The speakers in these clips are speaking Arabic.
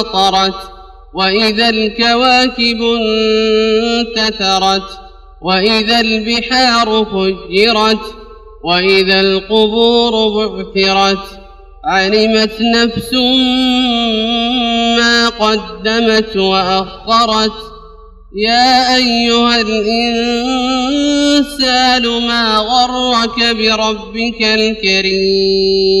انفطرت وإذا الكواكب انتثرت وإذا البحار فجرت وإذا القبور بعثرت علمت نفس ما قدمت وأخرت. يا أيها الإنسان ما غرك بربك الكريم؟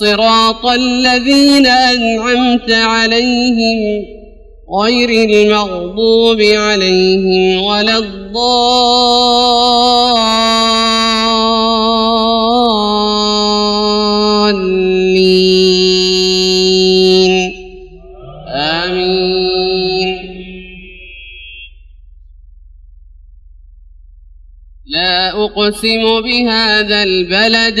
صراط الذين أنعمت عليهم غير المغضوب عليهم ولا الضالين. آمين. لا أقسم بهذا البلد.